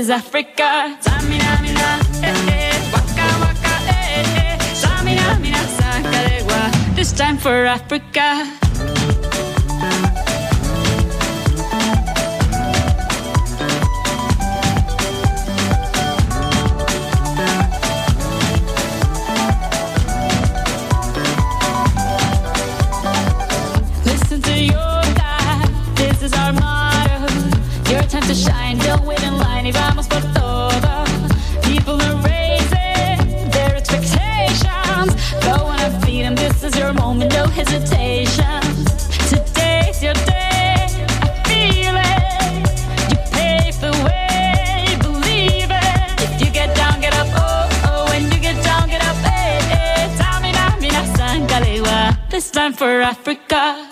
is Africa. Samina, eh, eh, waka, waka, eh, eh. This time for Africa. for Africa.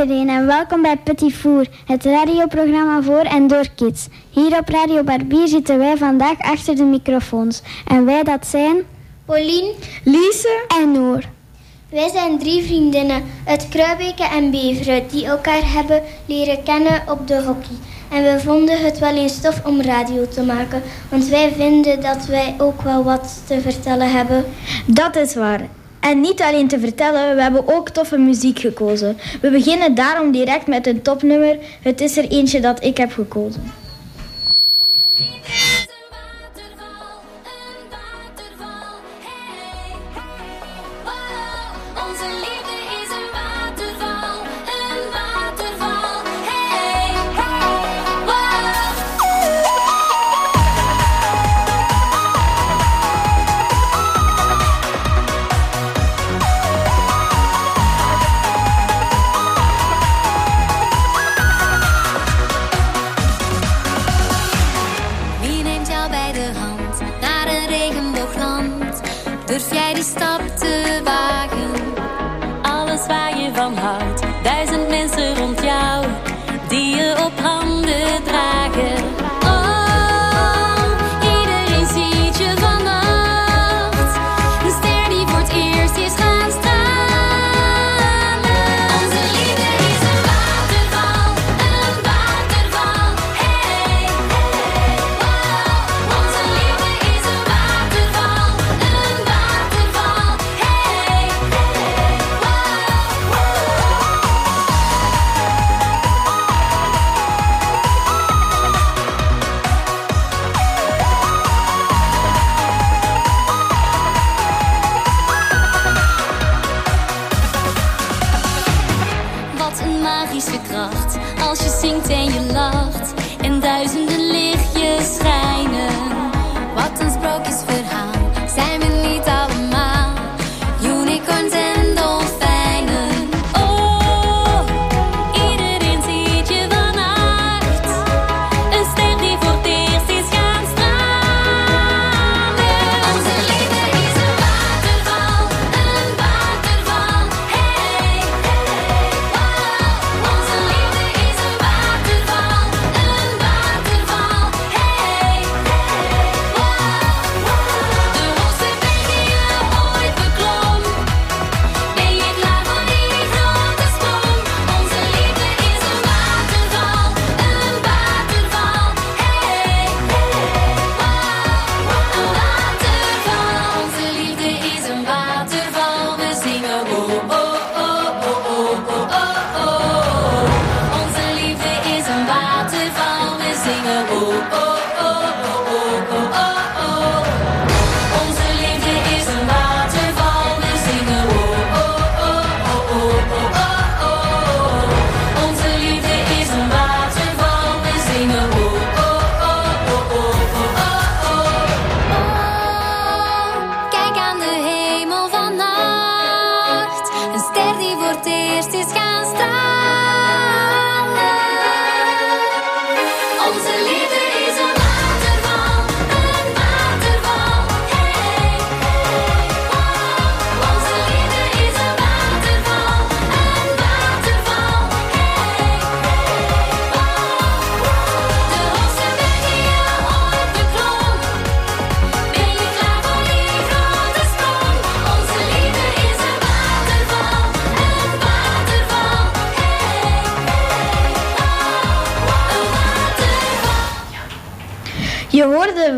iedereen en welkom bij Petit Four, het radioprogramma voor en door kids. Hier op Radio Barbier zitten wij vandaag achter de microfoons. En wij dat zijn... Pauline, Lise en Noor. Wij zijn drie vriendinnen uit Kruibeke en Beveren die elkaar hebben leren kennen op de hockey. En we vonden het wel eens tof om radio te maken, want wij vinden dat wij ook wel wat te vertellen hebben. Dat is waar. En niet alleen te vertellen, we hebben ook toffe muziek gekozen. We beginnen daarom direct met een topnummer. Het is er eentje dat ik heb gekozen.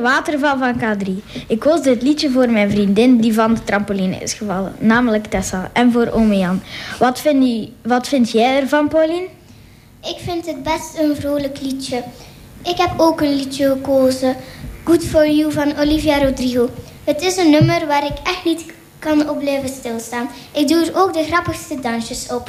waterval van K3. Ik koos dit liedje voor mijn vriendin die van de trampoline is gevallen, namelijk Tessa, en voor ome Jan. Wat vind, je, wat vind jij ervan, Pauline? Ik vind het best een vrolijk liedje. Ik heb ook een liedje gekozen, Good For You van Olivia Rodrigo. Het is een nummer waar ik echt niet kan op blijven stilstaan. Ik doe er ook de grappigste dansjes op.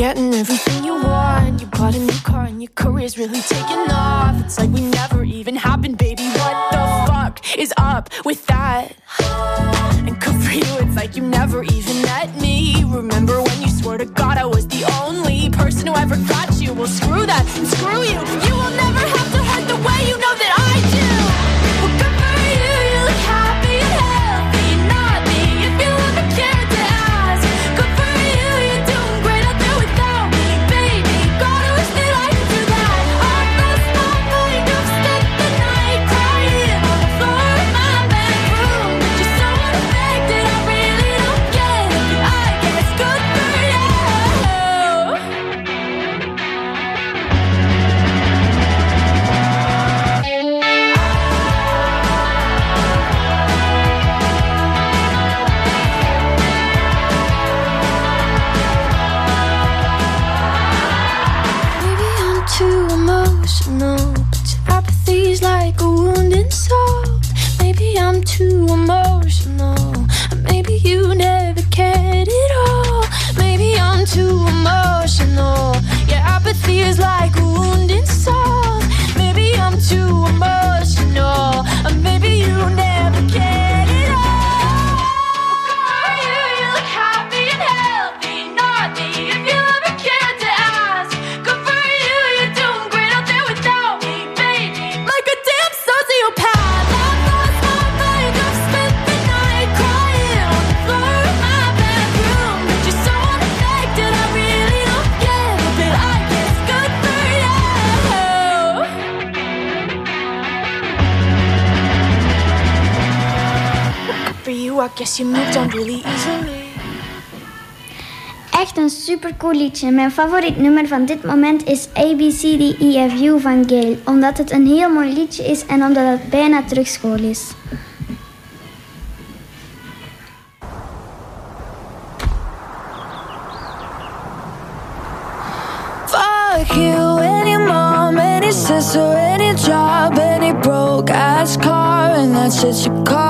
getting everything you want. You bought a new car and your career's really taking off. It's like we never. Guess you moved on really easily. Echt een supercool liedje. Mijn favoriet nummer van dit moment is ABCDEFU van Gail. Omdat het een heel mooi liedje is en omdat het bijna terugschool is. Fuck you, any mom, any sister, any job, any broke ass car, and that's shit you call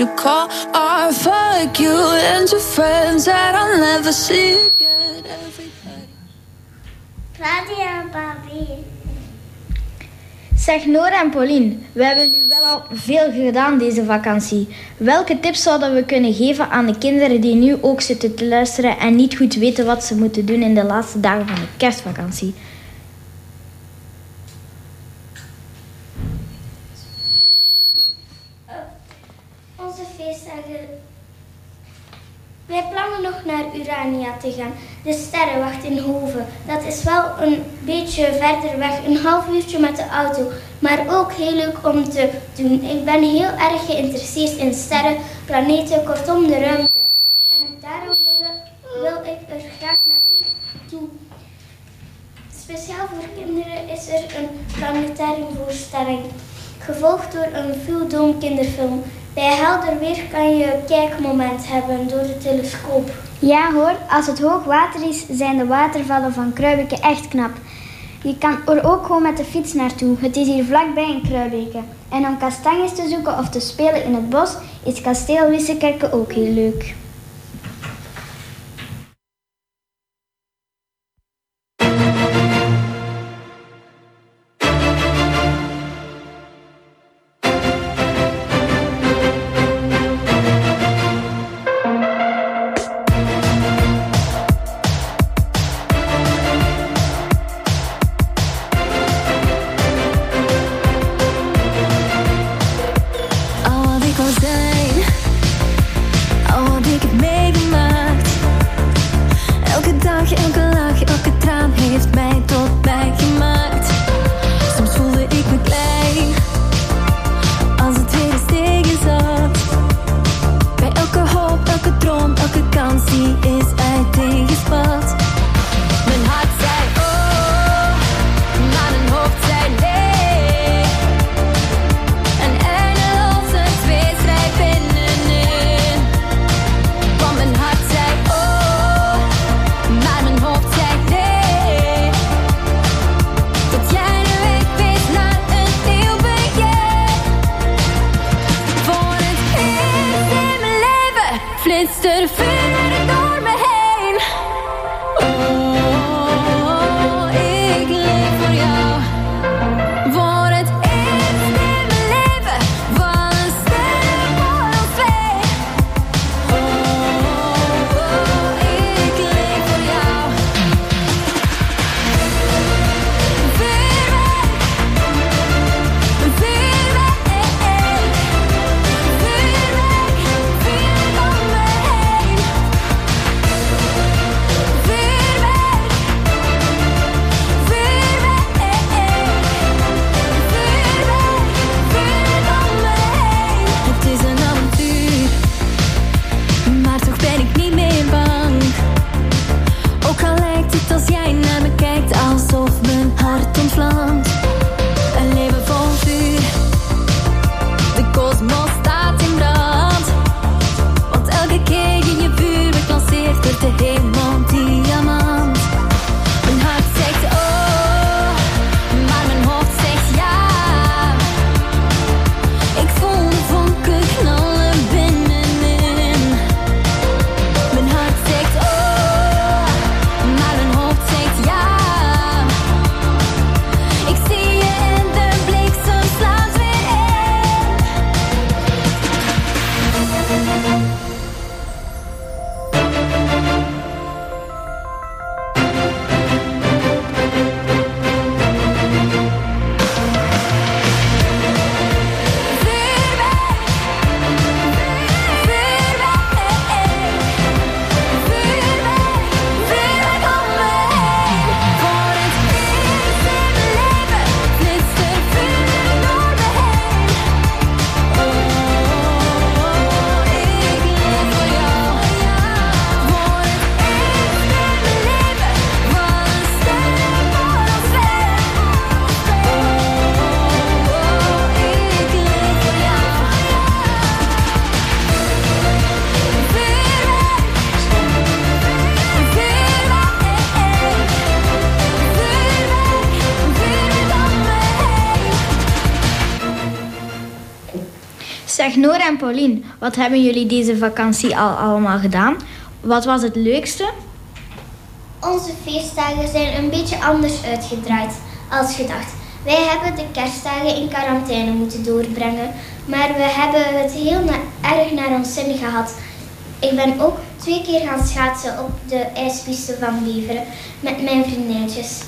You call art. Fuck you and your friends that I'll never see again. Everybody. Barbie. Zeg Nora en Pauline, we hebben nu wel al veel gedaan deze vakantie. Welke tips zouden we kunnen geven aan de kinderen die nu ook zitten te luisteren en niet goed weten wat ze moeten doen in de laatste dagen van de kerstvakantie? Onze feestdagen. Wij plannen nog naar Urania te gaan. De sterrenwacht in Hoven. Dat is wel een beetje verder weg, een half uurtje met de auto. Maar ook heel leuk om te doen. Ik ben heel erg geïnteresseerd in sterren, planeten, kortom de ruimte. En daarom wil, ik er graag naartoe. Speciaal voor kinderen is er een planetariumvoorstelling, gevolgd door een Full Dome kinderfilm. Bij helder weer kan je een kijkmoment hebben door de telescoop. Ja hoor, als het hoog water is, zijn de watervallen van Kruibeke echt knap. Je kan er ook gewoon met de fiets naartoe. Het is hier vlakbij in Kruibeke. En om kastanjes te zoeken of te spelen in het bos, is kasteel Wissekerke ook heel leuk. Noor en Paulien, wat hebben jullie deze vakantie al allemaal gedaan? Wat was het leukste? Onze feestdagen zijn een beetje anders uitgedraaid als gedacht. Wij hebben de kerstdagen in quarantaine moeten doorbrengen, maar we hebben het heel na- erg naar ons zin gehad. Ik ben ook twee keer gaan schaatsen op de ijspiste van Beveren met mijn vriendinnetjes.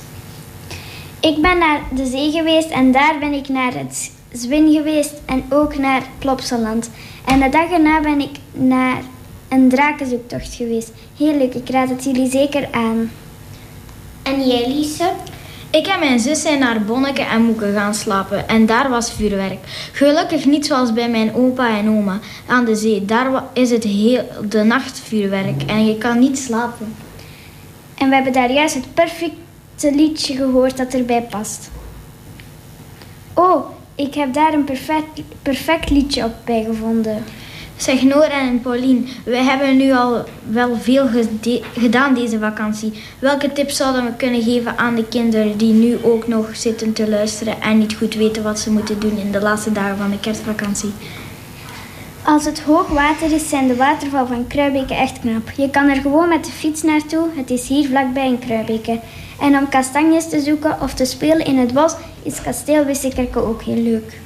Ik ben naar de zee geweest en daar ben ik naar het Zwin geweest en ook naar Plopsaland. En de dag erna ben ik naar een drakenzoektocht geweest. Heel leuk, ik raad het jullie zeker aan. En jij, Lise? Ik en mijn zus zijn naar Bonneke en Moeke gaan slapen en daar was vuurwerk. Gelukkig niet zoals bij mijn opa en oma aan de zee. Daar is het heel de nacht vuurwerk en je kan niet slapen. En we hebben daar juist het perfecte liedje gehoord dat erbij past. Oh, ik heb daar een perfect, perfect liedje op bij gevonden. Zeg Noor en Paulien, wij hebben nu al wel veel gedaan deze vakantie. Welke tips zouden we kunnen geven aan de kinderen die nu ook nog zitten te luisteren en niet goed weten wat ze moeten doen in de laatste dagen van de kerstvakantie? Als het hoog water is, zijn de waterval van Kruibeke echt knap. Je kan er gewoon met de fiets naartoe, het is hier vlakbij in Kruibeke. En om kastanjes te zoeken of te spelen in het bos is kasteel Wissekerke ook heel leuk.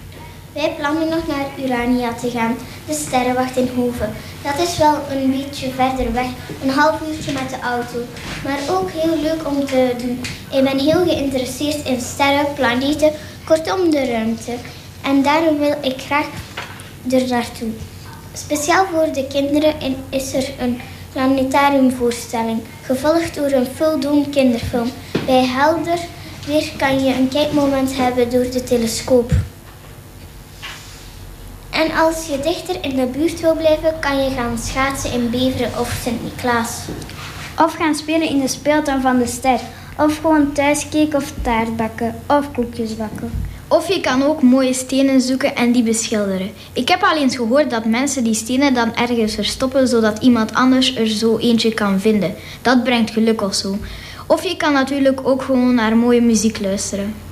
Wij plannen nog naar Urania te gaan, de sterrenwacht in Hoven. Dat is wel een beetje verder weg, een half uurtje met de auto. Maar ook heel leuk om te doen. Ik ben heel geïnteresseerd in sterren, planeten, kortom de ruimte. En daarom wil ik graag er naartoe. Speciaal voor de kinderen in- is er een planetariumvoorstelling, gevolgd door een full-dome kinderfilm. Bij helder weer kan je een kijkmoment hebben door de telescoop. En als je dichter in de buurt wil blijven, kan je gaan schaatsen in Beveren of Sint-Niklaas. Of gaan spelen in de speeltuin van de ster. Of gewoon thuis cake of taart bakken. Of koekjes bakken. Of je kan ook mooie stenen zoeken en die beschilderen. Ik heb al eens gehoord dat mensen die stenen dan ergens verstoppen zodat iemand anders er zo eentje kan vinden. Dat brengt geluk of zo. Of je kan natuurlijk ook gewoon naar mooie muziek luisteren.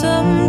some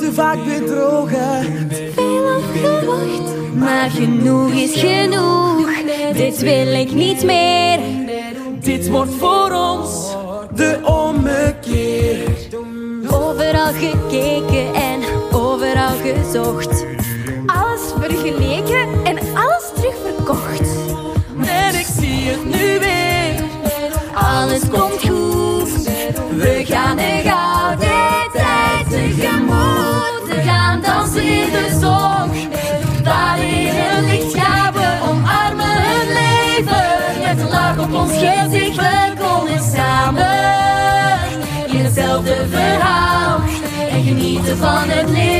te vaak bedrogen. Veel afgewacht, maar genoeg is genoeg. Dit wil ik niet meer. Dit wordt voor ons de ommekeer. Overal gekeken en overal gezocht. to fall in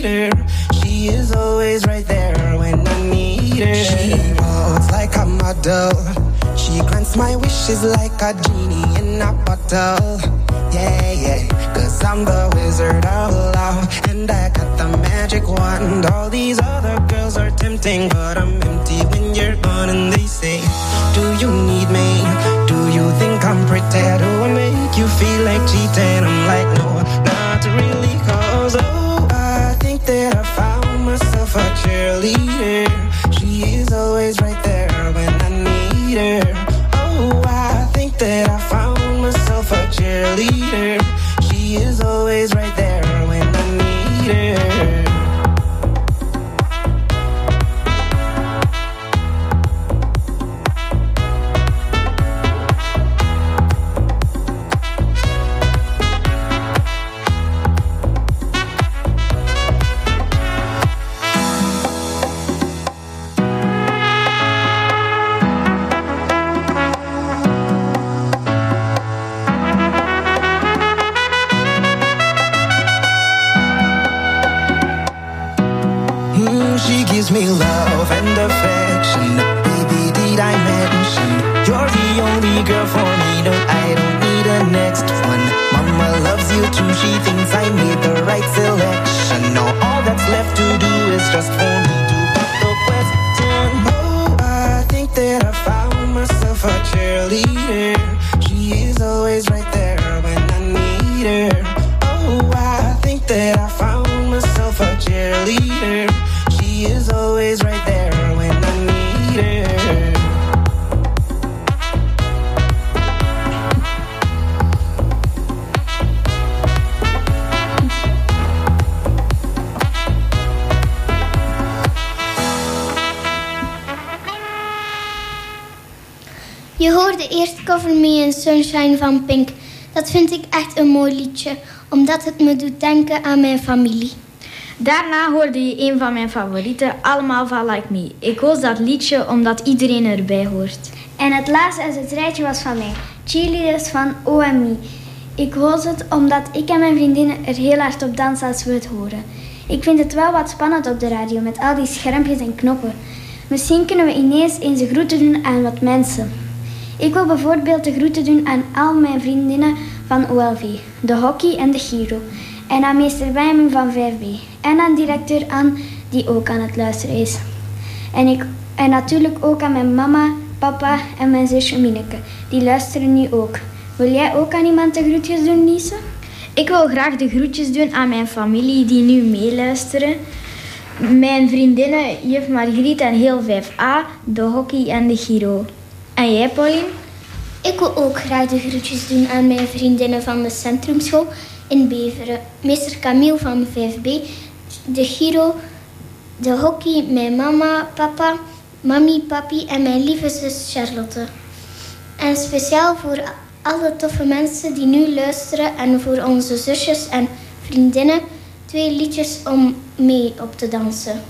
cheerleader. She is always right there when I need her. She walks like a model. She grants my wishes like a genie in a bottle. Yeah, yeah. Cause I'm the wizard of love. And I got the magic wand. All these other girls are tempting, but I'm empty when you're gone. And they say, Do you need me? Do you think I'm pretty? Do I make you feel like cheating? I'm me love and affection. Baby, did I mention you're the only girl for Sunshine van Pink. Dat vind ik echt een mooi liedje, omdat het me doet denken aan mijn familie. Daarna hoorde je een van mijn favorieten, Allemaal van Like Me. Ik koos dat liedje omdat iedereen erbij hoort. En het laatste uit het rijtje was van mij. Cheerleaders van OMI. Ik koos het omdat ik en mijn vriendinnen er heel hard op dansen als we het horen. Ik vind het wel wat spannend op de radio met al die schermpjes en knoppen. Misschien kunnen we ineens eens de groeten doen aan wat mensen. Ik wil bijvoorbeeld de groeten doen aan al mijn vriendinnen van OLV, de hockey en de Giro. En aan meester Benjamin van 5B. En aan directeur Anne, die ook aan het luisteren is. En, ik, en natuurlijk ook aan mijn mama, papa en mijn zusje Mineke. Die luisteren nu ook. Wil jij ook aan iemand de groetjes doen, Lise? Ik wil graag de groetjes doen aan mijn familie die nu meeluisteren. Mijn vriendinnen, juf Margriet en heel 5A, de hockey en de Giro. En jij, Pauline? Ik wil ook graag de groetjes doen aan mijn vriendinnen van de Centrumschool in Beveren. Meester Camille van 5B, de Giro, de hockey, mijn mama, papa, mami, papi en mijn lieve zus Charlotte. En speciaal voor alle toffe mensen die nu luisteren en voor onze zusjes en vriendinnen twee liedjes om mee op te dansen.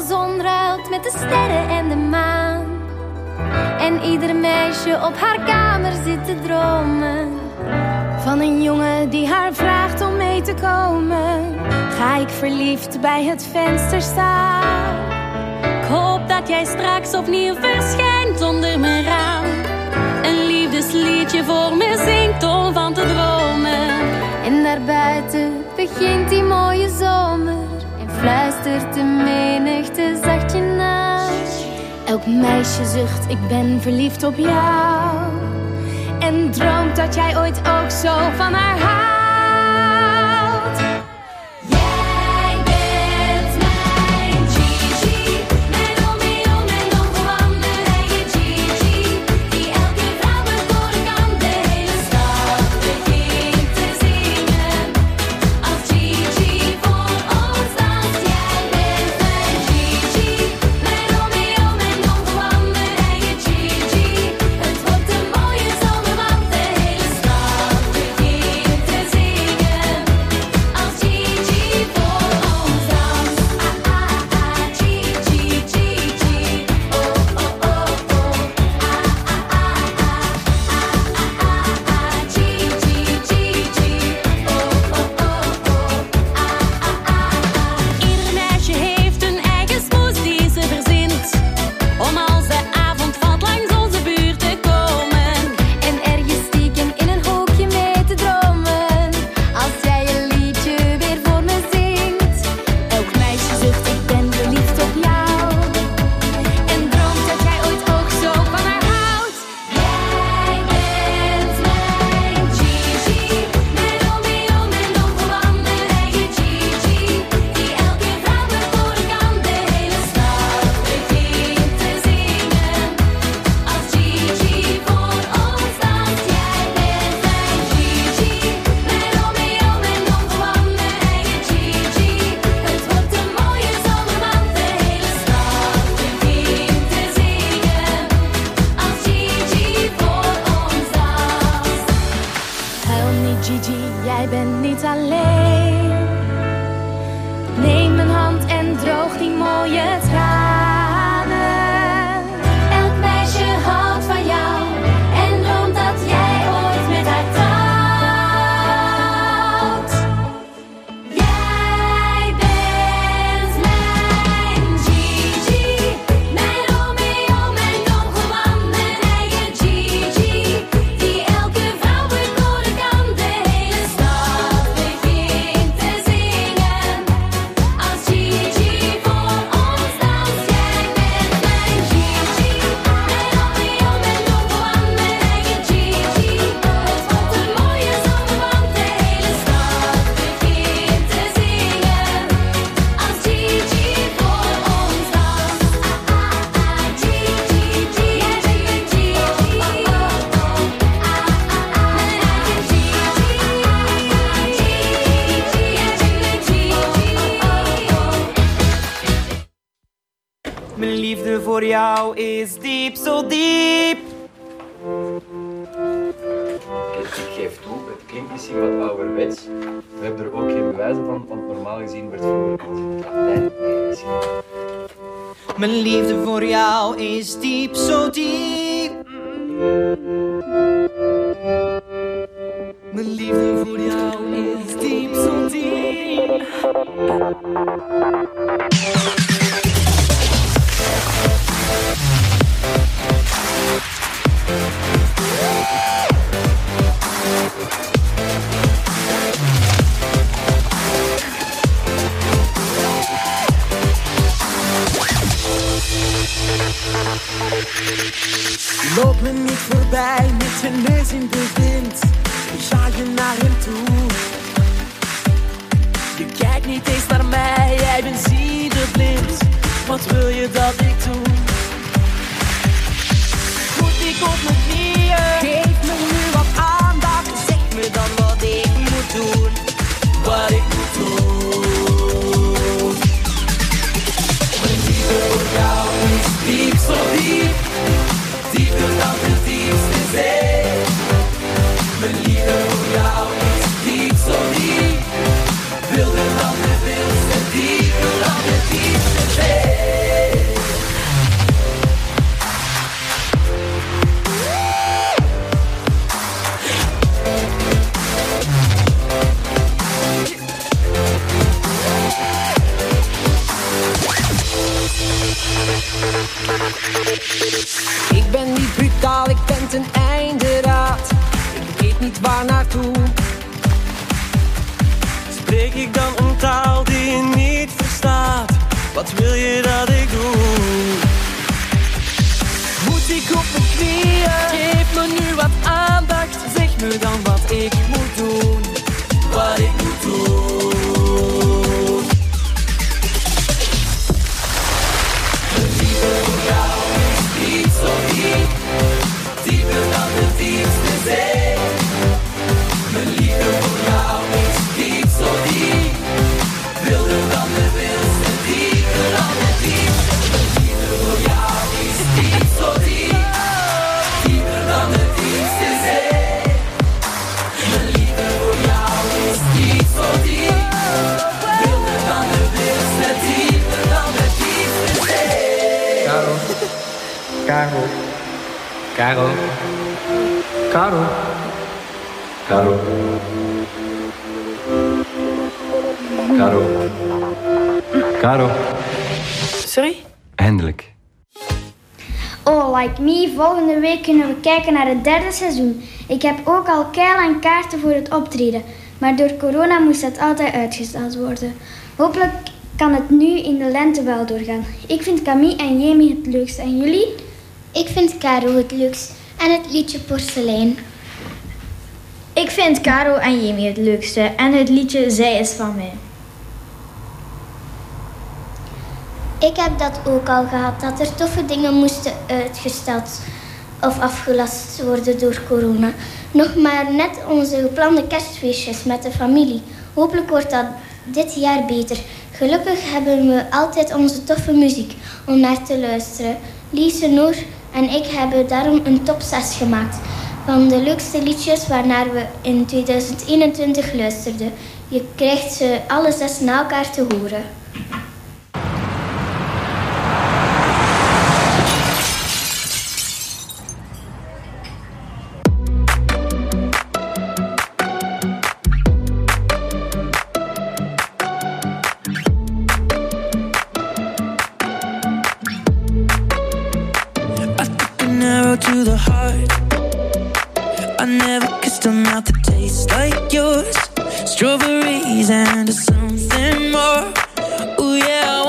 Zon ruilt met de sterren en de maan. En ieder meisje op haar kamer zit te dromen. Van een jongen die haar vraagt om mee te komen. Ga ik verliefd bij het venster staan. Ik hoop dat jij straks opnieuw verschijnt onder mijn raam. Een liefdesliedje voor me zingt om van te dromen. En daarbuiten begint die mooie zomer. Fluistert de menigte zachtje na. Elk meisje zucht, ik ben verliefd op jou. En droomt dat jij ooit ook zo van haar houdt. Niet eens naar mij, jij bent zieleblind. Wat wil je dat ik doe? Goed, ik op mijn knieën. Geef me ten einde raad. Ik weet niet waar naartoe. Spreek ik dan een taal die je niet verstaat? Wat wil je dat ik doe? Moet ik op mijn knieën? Geef me nu wat aandacht. Zeg me dan wat ik moet doen. Wat ik moet doen. Caro. Caro. Caro. Caro. Caro. Caro. Sorry? Eindelijk. Oh, like me, volgende week kunnen we kijken naar het derde seizoen. Ik heb ook al keil kaarten voor het optreden, maar door corona moest dat altijd uitgesteld worden. Hopelijk kan het nu in de lente wel doorgaan. Ik vind Camille en Jamie het leukst. En jullie? Ik vind Caro het leukst en het liedje Porselein. Ik vind Caro en Jamie het leukste en het liedje Zij is van mij. Ik heb dat ook al gehad, dat er toffe dingen moesten uitgesteld of afgelast worden door corona. Nog maar net onze geplande kerstfeestjes met de familie. Hopelijk wordt dat dit jaar beter. Gelukkig hebben we altijd onze toffe muziek om naar te luisteren. Lise, Noor en ik hebben daarom een top 6 gemaakt van de leukste liedjes waarnaar we in 2021 luisterden. Je krijgt ze alle zes na elkaar te horen. He's into something more. Ooh, yeah.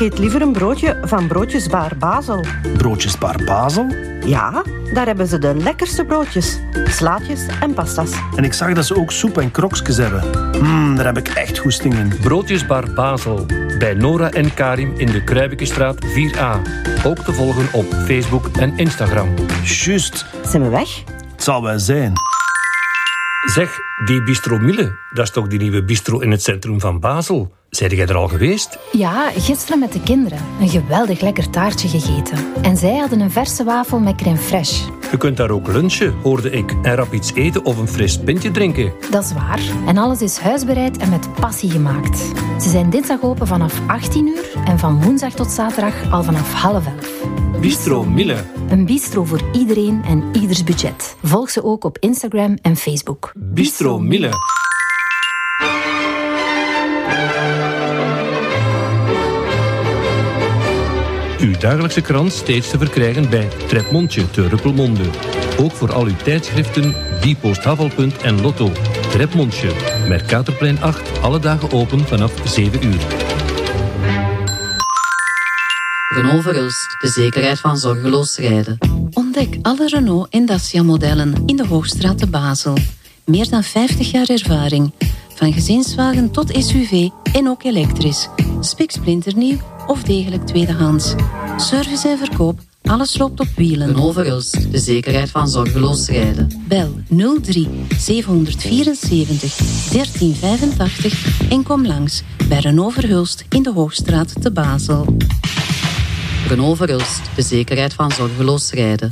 Eet liever een broodje van Broodjesbaar Basel. Broodjesbar Basel? Ja, daar hebben ze de lekkerste broodjes. Slaatjes en pasta's. En ik zag dat ze ook soep en krokjes hebben. Mmm, daar heb ik echt goesting in. Broodjesbar Basel. Bij Nora en Karim in de Kruibekenstraat 4A. Ook te volgen op Facebook en Instagram. Juist. Zijn we weg? Het zal wel zijn. Zeg, die Bistro Mille, dat is toch die nieuwe bistro in het centrum van Basel? Zijn jij er al geweest? Ja, gisteren met de kinderen. Een geweldig lekker taartje gegeten. En zij hadden een verse wafel met crème fraîche. Je kunt daar ook lunchen, hoorde ik, en rap iets eten of een fris pintje drinken. Dat is waar. En alles is huisbereid en met passie gemaakt. Ze zijn dinsdag open vanaf 18 uur en van woensdag tot zaterdag al vanaf half elf. Bistro Mille. Een bistro voor iedereen en ieders budget. Volg ze ook op Instagram en Facebook. Bistro Mille. Uw dagelijkse krant steeds te verkrijgen bij Trepmondje te Ruppelmonde. Ook voor al uw tijdschriften, Bpoosthavelpunt en Lotto. Trepmondje, Mercatorplein 8, alle dagen open vanaf 7 uur. Renault Verhulst, de zekerheid van zorgeloos rijden. Ontdek alle Renault en Dacia modellen in de Hoogstraat te Basel. Meer dan 50 jaar ervaring. Van gezinswagen tot SUV en ook elektrisch. Spiksplinternieuw of degelijk tweedehands. Service en verkoop, alles loopt op wielen. Verhulst, de zekerheid van zorgeloos rijden. Bel 03 774 1385 en kom langs bij Renault Verhulst in de Hoogstraat te Basel. Renault Verhulst, de zekerheid van zorgeloos rijden.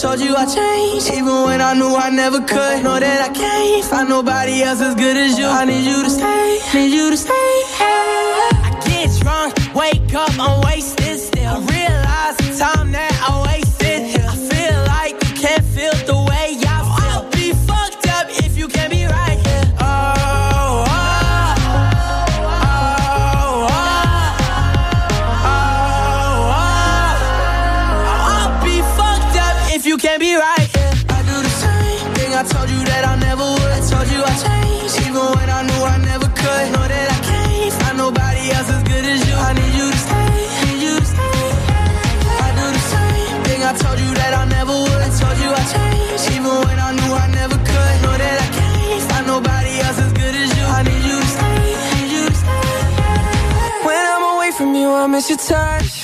told you I changed, even when I knew I never could. Know that I can't find nobody else as good as you. I need you to stay, need you to stay I miss your touch.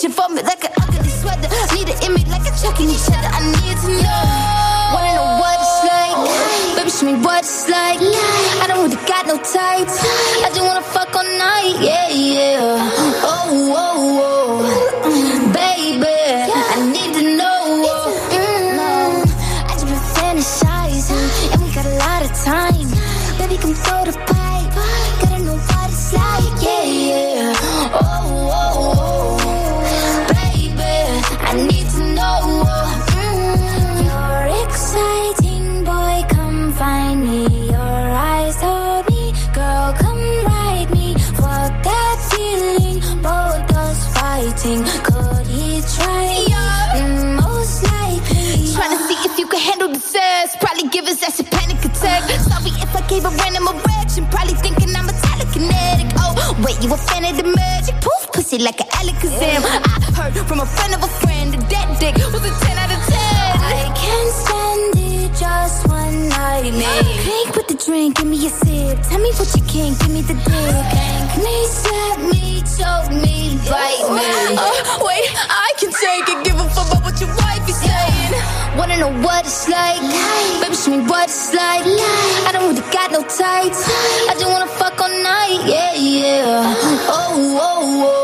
reaching for me like an ugly sweater. Need an image like a check in each other. I need to know. Wanna know what it's like? Baby, show me what it's like. I don't really got no tights. I just wanna fuck all night. Yeah, yeah. You a fan of the magic? Poof, pussy like an Alakazam. I heard from a friend of a friend that that dick was a 10 out of 10. I can't stand it, just one night. Cake with the drink, give me a sip. Tell me what you can, give me the dick. Thank me, slap me, choke me, bite me. Uh, wait, I can take it, give a fuck about what you want don't know what it's like. Life. Baby, show me what it's like. Life. I don't really got no tights. Life. I just wanna fuck all night, yeah, yeah. Uh-huh. Oh, oh, oh.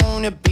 Wanna be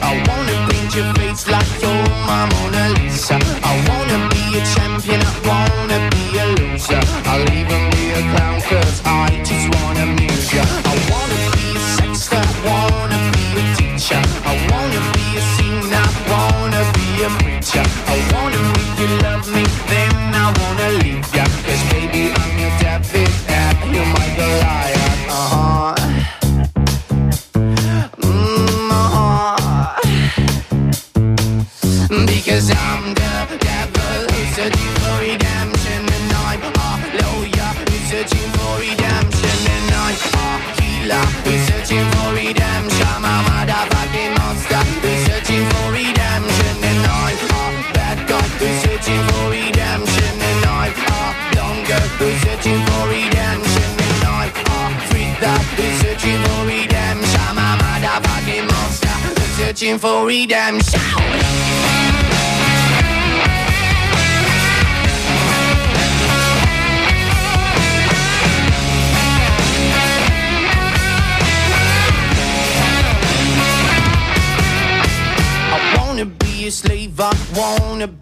I wanna paint your face like you're my Mona Lisa. I wanna be a champion, I wanna be a loser. I'll even be a clown, cause I just wanna amuse ya. I wanna be a sexter, I wanna be a teacher. I wanna be a singer, I wanna be a preacher. I wanna searching for redemption. I wanna be a slave, I wanna